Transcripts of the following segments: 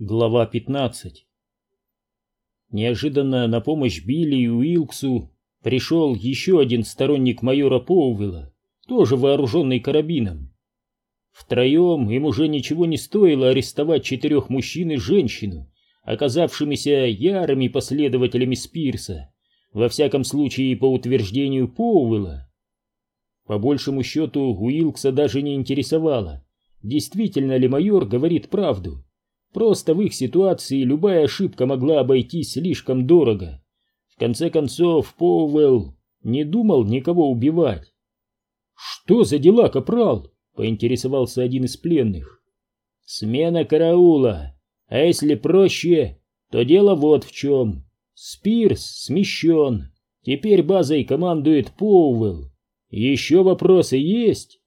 Глава 15 Неожиданно на помощь Билли и Уилксу пришел еще один сторонник майора Поувелла, тоже вооруженный карабином. Втроем им уже ничего не стоило арестовать четырех мужчин и женщину, оказавшимися ярыми последователями Спирса, во всяком случае по утверждению Поувелла. По большему счету Уилкса даже не интересовало, действительно ли майор говорит правду. Просто в их ситуации любая ошибка могла обойтись слишком дорого. В конце концов, Поуэлл не думал никого убивать. «Что за дела, капрал?» — поинтересовался один из пленных. «Смена караула. А если проще, то дело вот в чем. Спирс смещен. Теперь базой командует Поуэлл. Еще вопросы есть?»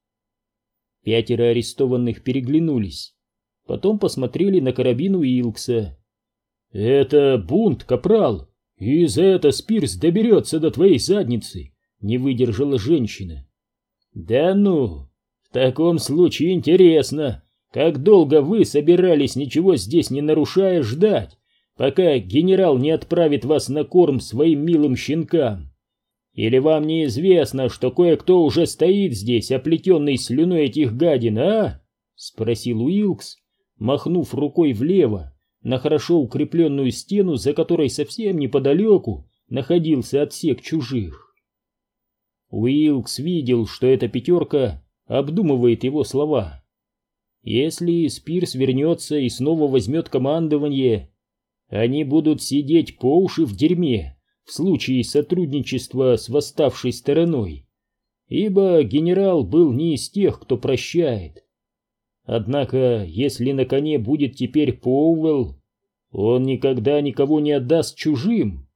Пятеро арестованных переглянулись потом посмотрели на карабин Уилкса. «Это бунт, капрал, и за это Спирс доберется до твоей задницы», — не выдержала женщина. «Да ну, в таком случае интересно, как долго вы собирались, ничего здесь не нарушая, ждать, пока генерал не отправит вас на корм своим милым щенкам? Или вам неизвестно, что кое-кто уже стоит здесь, оплетенный слюной этих гадин, а?» — спросил Уилкс, махнув рукой влево на хорошо укрепленную стену, за которой совсем неподалеку находился отсек чужих. Уилкс видел, что эта пятерка обдумывает его слова. Если Спирс вернется и снова возьмет командование, они будут сидеть по уши в дерьме в случае сотрудничества с восставшей стороной, ибо генерал был не из тех, кто прощает. Однако, если на коне будет теперь Поуэлл, он никогда никого не отдаст чужим.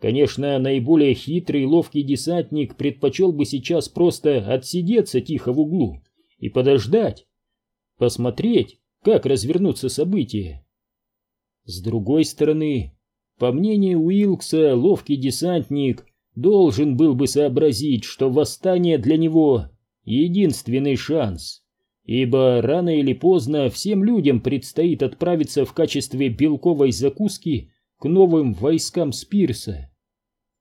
Конечно, наиболее хитрый и ловкий десантник предпочел бы сейчас просто отсидеться тихо в углу и подождать, посмотреть, как развернутся события. С другой стороны, по мнению Уилкса, ловкий десантник должен был бы сообразить, что восстание для него — единственный шанс — ибо рано или поздно всем людям предстоит отправиться в качестве белковой закуски к новым войскам Спирса.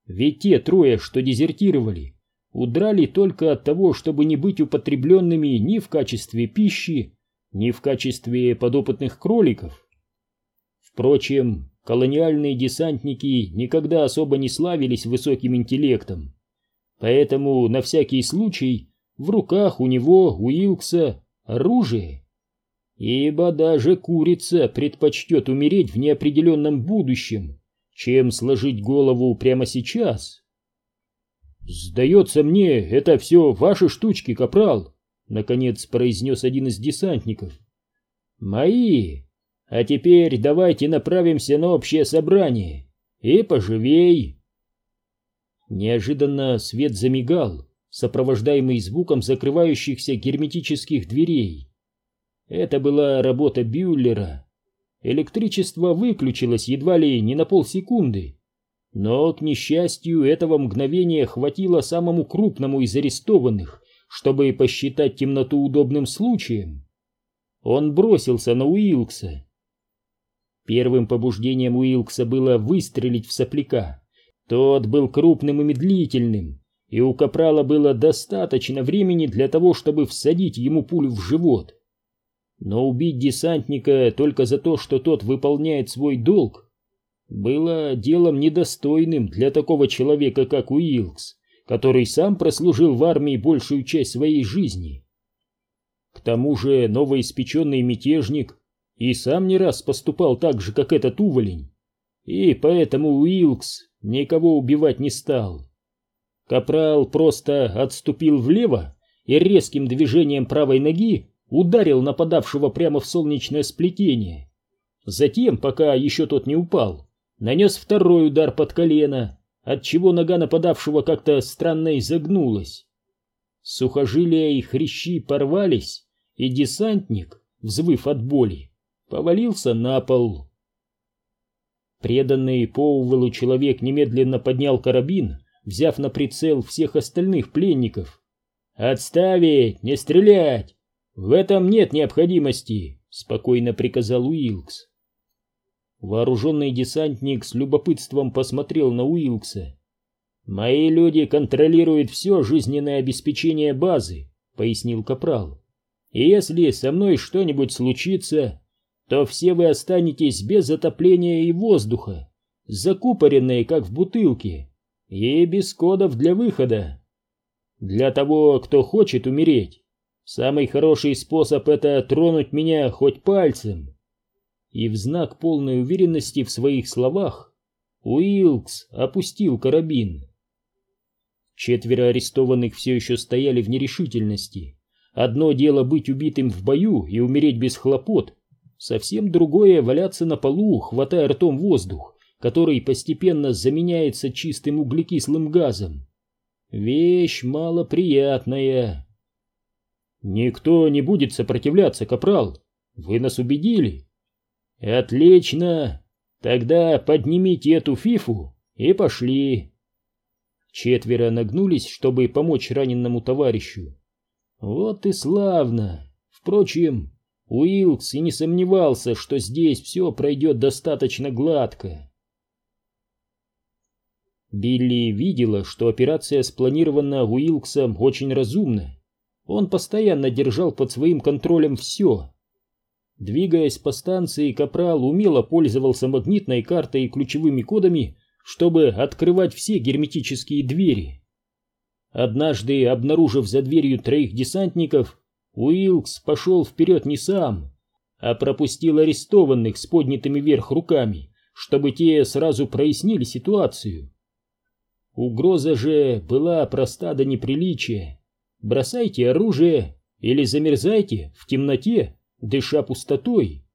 Ведь те трое, что дезертировали, удрали только от того, чтобы не быть употребленными ни в качестве пищи, ни в качестве подопытных кроликов. Впрочем, колониальные десантники никогда особо не славились высоким интеллектом, поэтому на всякий случай в руках у него, Уилкса, оружие. Ибо даже курица предпочтет умереть в неопределенном будущем, чем сложить голову прямо сейчас. «Сдается мне, это все ваши штучки, капрал», — наконец произнес один из десантников. «Мои. А теперь давайте направимся на общее собрание. И поживей». Неожиданно свет замигал, сопровождаемый звуком закрывающихся герметических дверей. Это была работа Бюллера. Электричество выключилось едва ли не на полсекунды. Но, к несчастью, этого мгновения хватило самому крупному из арестованных, чтобы посчитать темноту удобным случаем. Он бросился на Уилкса. Первым побуждением Уилкса было выстрелить в сопляка. Тот был крупным и медлительным, и у Капрала было достаточно времени для того, чтобы всадить ему пулю в живот. Но убить десантника только за то, что тот выполняет свой долг, было делом недостойным для такого человека, как Уилкс, который сам прослужил в армии большую часть своей жизни. К тому же новоиспеченный мятежник и сам не раз поступал так же, как этот уволень, и поэтому Уилкс никого убивать не стал. Капрал просто отступил влево и резким движением правой ноги ударил нападавшего прямо в солнечное сплетение. Затем, пока еще тот не упал, нанес второй удар под колено, отчего нога нападавшего как-то странно изогнулась. Сухожилия и хрящи порвались, и десантник, взвыв от боли, повалился на пол. Преданный Поувелу человек немедленно поднял карабин взяв на прицел всех остальных пленников. «Отставить! Не стрелять! В этом нет необходимости!» — спокойно приказал Уилкс. Вооруженный десантник с любопытством посмотрел на Уилкса. «Мои люди контролируют все жизненное обеспечение базы», — пояснил Капрал. «И если со мной что-нибудь случится, то все вы останетесь без отопления и воздуха, закупоренные, как в бутылке, и без кодов для выхода. Для того, кто хочет умереть, самый хороший способ — это тронуть меня хоть пальцем» и в знак полной уверенности в своих словах Уилкс опустил карабин. Четверо арестованных все еще стояли в нерешительности. Одно дело быть убитым в бою и умереть без хлопот, совсем другое — валяться на полу, хватая ртом воздух, который постепенно заменяется чистым углекислым газом. Вещь малоприятная. «Никто не будет сопротивляться, капрал. Вы нас убедили?» «Отлично! Тогда поднимите эту фифу и пошли!» Четверо нагнулись, чтобы помочь раненному товарищу. Вот и славно! Впрочем, Уилкс и не сомневался, что здесь все пройдет достаточно гладко. Билли видела, что операция спланирована Уилксом очень разумно. Он постоянно держал под своим контролем все, Двигаясь по станции, Капрал умело пользовался магнитной картой и ключевыми кодами, чтобы открывать все герметические двери. Однажды, обнаружив за дверью троих десантников, Уилкс пошел вперед не сам, а пропустил арестованных с поднятыми вверх руками, чтобы те сразу прояснили ситуацию. Угроза же была проста до неприличия. Бросайте оружие или замерзайте в темноте дыша пустотой.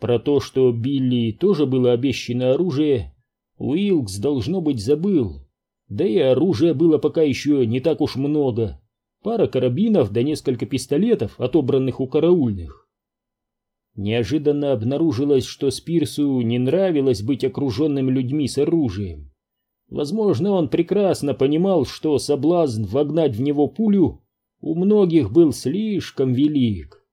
Про то, что Билли тоже было обещано оружие, Уилкс, должно быть, забыл. Да и оружия было пока еще не так уж много. Пара карабинов да несколько пистолетов, отобранных у караульных. Неожиданно обнаружилось, что Спирсу не нравилось быть окруженным людьми с оружием. Возможно, он прекрасно понимал, что соблазн вогнать в него пулю у многих был слишком велик.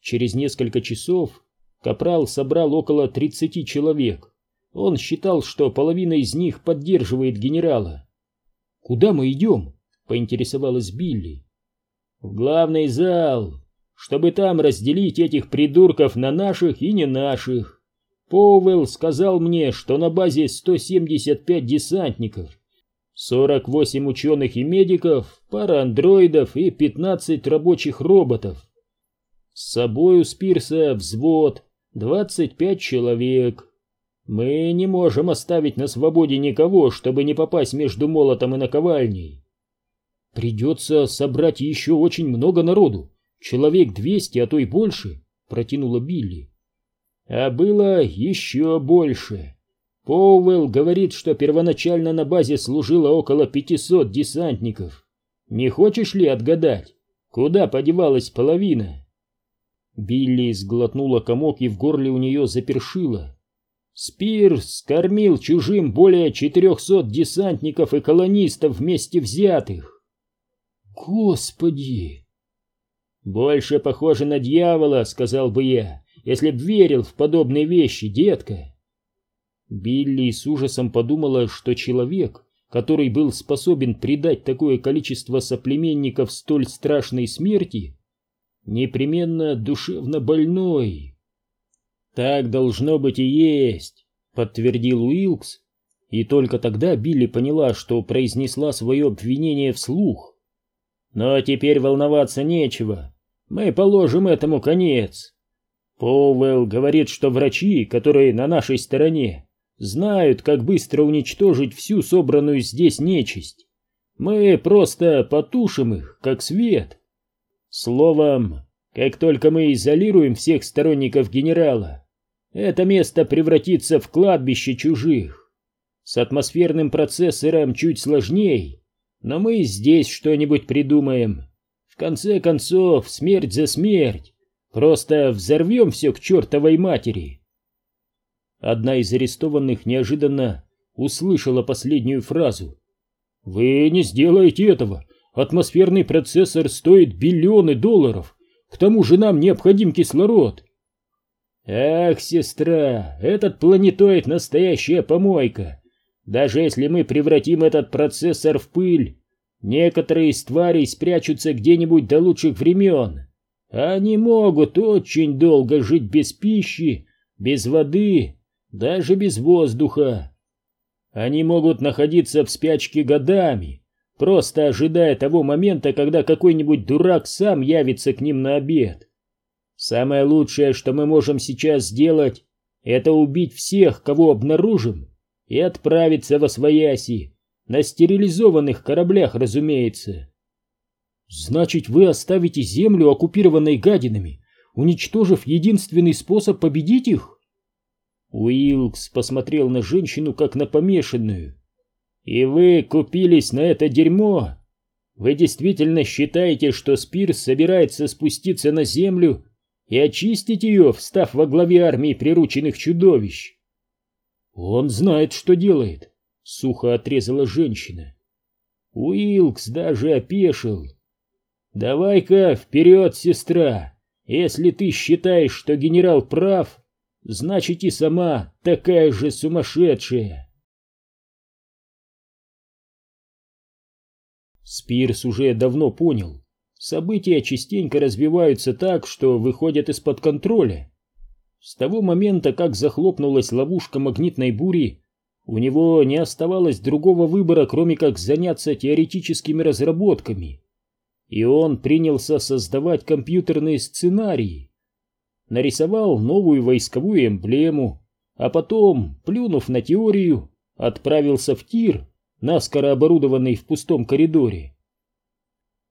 Через несколько часов Капрал собрал около 30 человек. Он считал, что половина из них поддерживает генерала. «Куда мы идем?» — поинтересовалась Билли. «В главный зал, чтобы там разделить этих придурков на наших и не наших. Поуэлл сказал мне, что на базе 175 десантников, 48 ученых и медиков, пара андроидов и 15 рабочих роботов. С собой у Спирса взвод, 25 человек. Мы не можем оставить на свободе никого, чтобы не попасть между молотом и наковальней. Придется собрать еще очень много народу, человек 200, а то и больше, протянула Билли. А было еще больше. Поуэлл говорит, что первоначально на базе служило около 500 десантников. Не хочешь ли отгадать, куда подевалась половина? Билли сглотнула комок и в горле у нее запершило. Спирс кормил чужим более четырехсот десантников и колонистов вместе взятых. Господи! Больше похоже на дьявола, сказал бы я, если б верил в подобные вещи, детка. Билли с ужасом подумала, что человек, который был способен предать такое количество соплеменников столь страшной смерти, непременно душевно больной. Так должно быть и есть, подтвердил Уилкс, и только тогда Билли поняла, что произнесла свое обвинение вслух. Но теперь волноваться нечего, мы положим этому конец. Поуэлл говорит, что врачи, которые на нашей стороне, знают, как быстро уничтожить всю собранную здесь нечисть. Мы просто потушим их, как свет. Словом, как только мы изолируем всех сторонников генерала, это место превратится в кладбище чужих. С атмосферным процессором чуть сложней, но мы здесь что-нибудь придумаем. В конце концов, смерть за смерть. Просто взорвем все к чертовой матери. Одна из арестованных неожиданно услышала последнюю фразу. «Вы не сделаете этого. Атмосферный процессор стоит биллионы долларов. К тому же нам необходим кислород. Ах, сестра, этот планетоид настоящая помойка. Даже если мы превратим этот процессор в пыль, некоторые из тварей спрячутся где-нибудь до лучших времен. Они могут очень долго жить без пищи, без воды, даже без воздуха. Они могут находиться в спячке годами, просто ожидая того момента, когда какой-нибудь дурак сам явится к ним на обед. Самое лучшее, что мы можем сейчас сделать, это убить всех, кого обнаружим, и отправиться во свояси, на стерилизованных кораблях, разумеется. Значит, вы оставите землю, оккупированной гадинами, уничтожив единственный способ победить их? Уилкс посмотрел на женщину, как на помешанную. «И вы купились на это дерьмо? Вы действительно считаете, что Спирс собирается спуститься на землю и очистить ее, встав во главе армии прирученных чудовищ?» «Он знает, что делает», — сухо отрезала женщина. Уилкс даже опешил. «Давай-ка вперед, сестра! Если ты считаешь, что генерал прав, значит и сама такая же сумасшедшая. Спирс уже давно понял, события частенько развиваются так, что выходят из-под контроля. С того момента, как захлопнулась ловушка магнитной бури, у него не оставалось другого выбора, кроме как заняться теоретическими разработками. И он принялся создавать компьютерные сценарии нарисовал новую войсковую эмблему, а потом, плюнув на теорию, отправился в тир, наскоро оборудованный в пустом коридоре.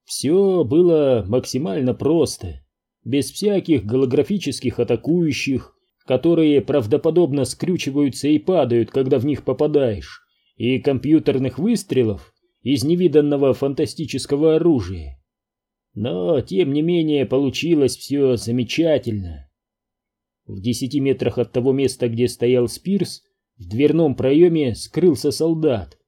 Все было максимально просто, без всяких голографических атакующих, которые правдоподобно скрючиваются и падают, когда в них попадаешь, и компьютерных выстрелов из невиданного фантастического оружия. Но, тем не менее, получилось все замечательно. В десяти метрах от того места, где стоял Спирс, в дверном проеме скрылся солдат.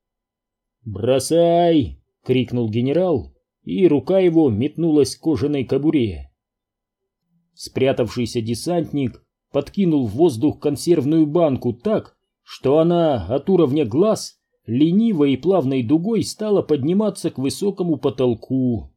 «Бросай!» — крикнул генерал, и рука его метнулась к кожаной кобуре. Спрятавшийся десантник подкинул в воздух консервную банку так, что она от уровня глаз ленивой и плавной дугой стала подниматься к высокому потолку.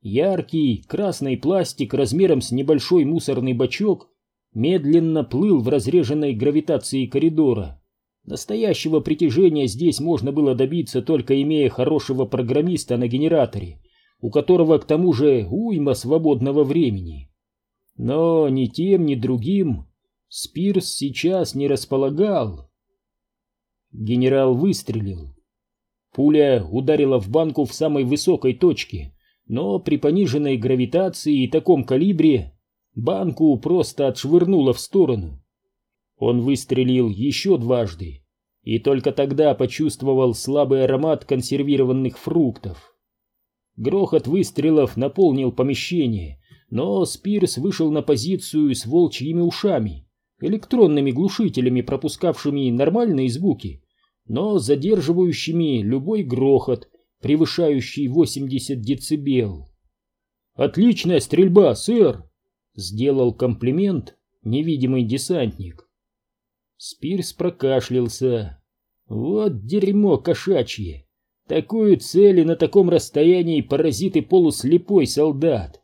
Яркий красный пластик размером с небольшой мусорный бачок медленно плыл в разреженной гравитации коридора. Настоящего притяжения здесь можно было добиться, только имея хорошего программиста на генераторе, у которого к тому же уйма свободного времени. Но ни тем, ни другим Спирс сейчас не располагал. Генерал выстрелил. Пуля ударила в банку в самой высокой точке, но при пониженной гравитации и таком калибре банку просто отшвырнуло в сторону. Он выстрелил еще дважды и только тогда почувствовал слабый аромат консервированных фруктов. Грохот выстрелов наполнил помещение, но Спирс вышел на позицию с волчьими ушами, электронными глушителями, пропускавшими нормальные звуки, но задерживающими любой грохот, превышающий 80 децибел. «Отличная стрельба, сэр!» Сделал комплимент невидимый десантник. Спирс прокашлялся. Вот дерьмо кошачье. Такую цель и на таком расстоянии поразит и полуслепой солдат.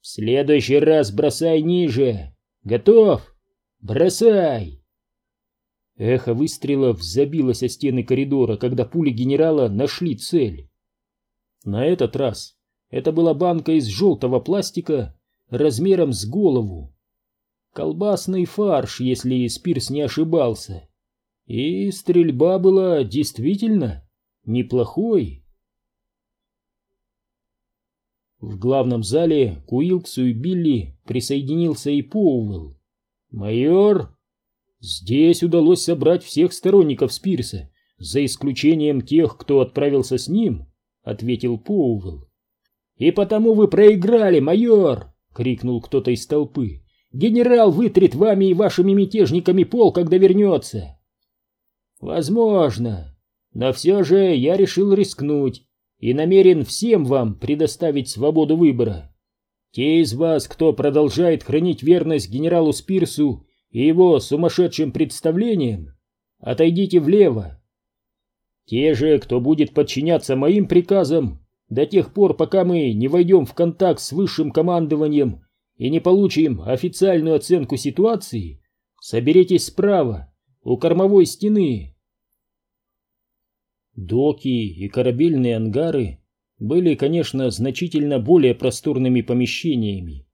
В следующий раз бросай ниже. Готов? Бросай! Эхо выстрелов забилось о стены коридора, когда пули генерала нашли цель. На этот раз это была банка из желтого пластика размером с голову. Колбасный фарш, если Спирс не ошибался. И стрельба была действительно неплохой. В главном зале к Уилксу и Билли присоединился и Поуэлл. «Майор, здесь удалось собрать всех сторонников Спирса, за исключением тех, кто отправился с ним», — ответил Поуэлл. «И потому вы проиграли, майор!» — крикнул кто-то из толпы. «Генерал вытрет вами и вашими мятежниками пол, когда вернется!» «Возможно, но все же я решил рискнуть и намерен всем вам предоставить свободу выбора. Те из вас, кто продолжает хранить верность генералу Спирсу и его сумасшедшим представлениям, отойдите влево. Те же, кто будет подчиняться моим приказам до тех пор, пока мы не войдем в контакт с высшим командованием и не получим официальную оценку ситуации, соберитесь справа, у кормовой стены. Доки и корабельные ангары были, конечно, значительно более просторными помещениями.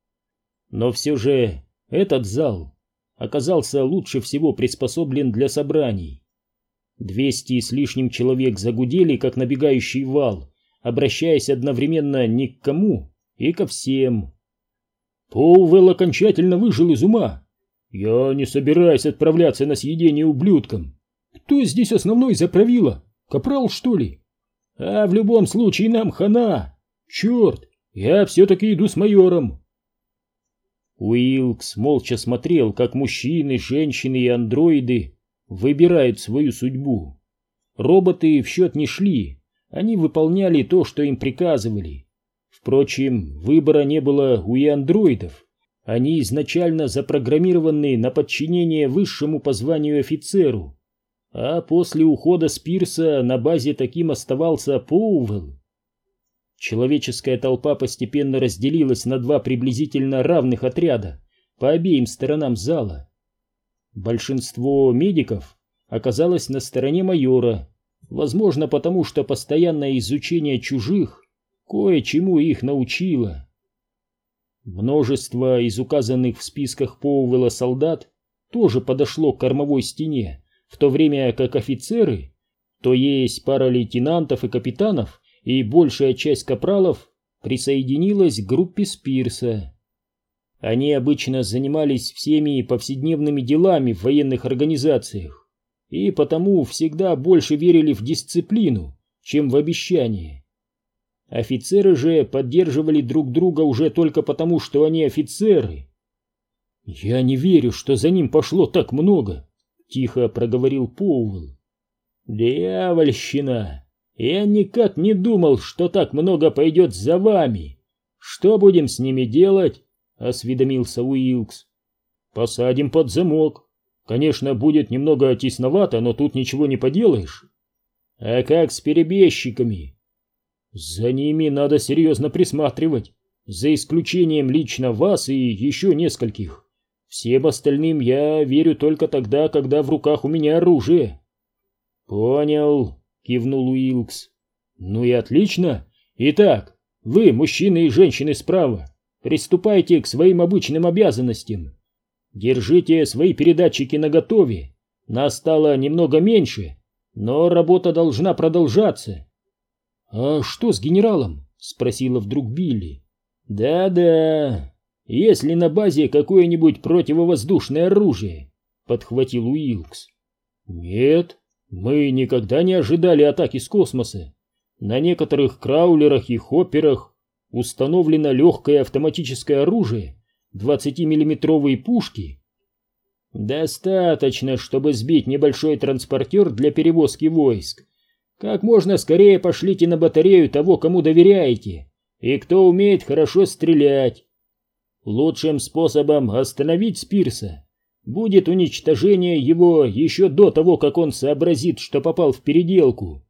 Но все же этот зал оказался лучше всего приспособлен для собраний. Двести с лишним человек загудели, как набегающий вал, обращаясь одновременно ни к кому и ко всем. Поуэлл окончательно выжил из ума. Я не собираюсь отправляться на съедение ублюдкам. Кто здесь основной заправила? Капрал, что ли? А в любом случае нам хана. Черт, я все-таки иду с майором. Уилкс молча смотрел, как мужчины, женщины и андроиды выбирают свою судьбу. Роботы в счет не шли, они выполняли то, что им приказывали. Впрочем, выбора не было у и андроидов. Они изначально запрограммированы на подчинение высшему по званию офицеру а после ухода Спирса на базе таким оставался Поувелл. Человеческая толпа постепенно разделилась на два приблизительно равных отряда по обеим сторонам зала. Большинство медиков оказалось на стороне майора, возможно потому, что постоянное изучение чужих кое-чему их научило. Множество из указанных в списках Поувелла солдат тоже подошло к кормовой стене, в то время как офицеры, то есть пара лейтенантов и капитанов и большая часть капралов, присоединилась к группе Спирса. Они обычно занимались всеми повседневными делами в военных организациях и потому всегда больше верили в дисциплину, чем в обещания. Офицеры же поддерживали друг друга уже только потому, что они офицеры. Я не верю, что за ним пошло так много. — тихо проговорил Поуэлл. «Дьявольщина! Я никак не думал, что так много пойдет за вами. Что будем с ними делать?» — осведомился Уилкс. «Посадим под замок. Конечно, будет немного тесновато, но тут ничего не поделаешь. А как с перебежчиками?» «За ними надо серьезно присматривать, за исключением лично вас и еще нескольких. Всем остальным я верю только тогда, когда в руках у меня оружие. Понял, кивнул Уилкс. Ну и отлично. Итак, вы, мужчины и женщины справа, приступайте к своим обычным обязанностям. Держите свои передатчики наготове. Нас стало немного меньше, но работа должна продолжаться. А что с генералом? спросила вдруг Билли. Да-да, есть ли на базе какое-нибудь противовоздушное оружие?» — подхватил Уилкс. «Нет, мы никогда не ожидали атаки с космоса. На некоторых краулерах и хопперах установлено легкое автоматическое оружие, 20-миллиметровые пушки. Достаточно, чтобы сбить небольшой транспортер для перевозки войск. Как можно скорее пошлите на батарею того, кому доверяете, и кто умеет хорошо стрелять. Лучшим способом остановить Спирса будет уничтожение его еще до того, как он сообразит, что попал в переделку.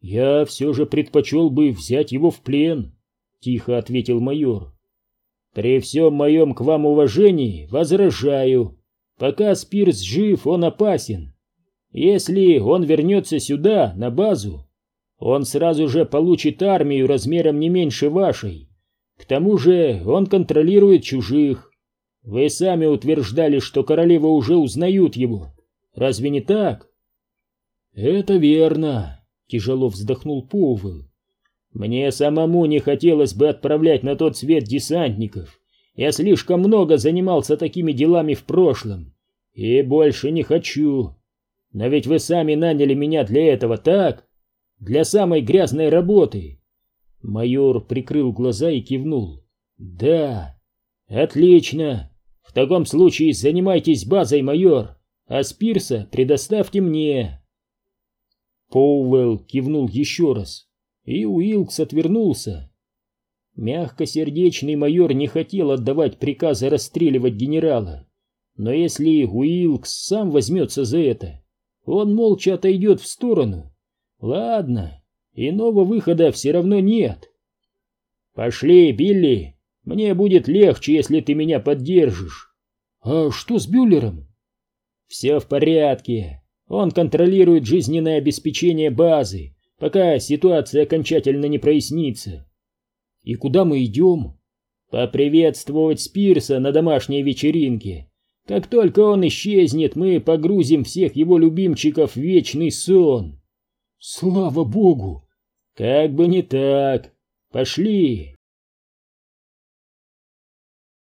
«Я все же предпочел бы взять его в плен», — тихо ответил майор. «При всем моем к вам уважении возражаю. Пока Спирс жив, он опасен. Если он вернется сюда, на базу, он сразу же получит армию размером не меньше вашей к тому же он контролирует чужих. Вы сами утверждали, что королевы уже узнают его. Разве не так? Это верно, тяжело вздохнул Поуэлл. Мне самому не хотелось бы отправлять на тот свет десантников. Я слишком много занимался такими делами в прошлом. И больше не хочу. Но ведь вы сами наняли меня для этого, так? Для самой грязной работы. Майор прикрыл глаза и кивнул. «Да, отлично. В таком случае занимайтесь базой, майор, а Спирса предоставьте мне». Поуэлл кивнул еще раз, и Уилкс отвернулся. Мягкосердечный майор не хотел отдавать приказы расстреливать генерала. Но если Уилкс сам возьмется за это, он молча отойдет в сторону. Ладно, иного выхода все равно нет. Пошли, Билли, мне будет легче, если ты меня поддержишь. А что с Бюллером? Все в порядке. Он контролирует жизненное обеспечение базы, пока ситуация окончательно не прояснится. И куда мы идем? Поприветствовать Спирса на домашней вечеринке. Как только он исчезнет, мы погрузим всех его любимчиков в вечный сон. Слава богу! Как бы не так. Пошли.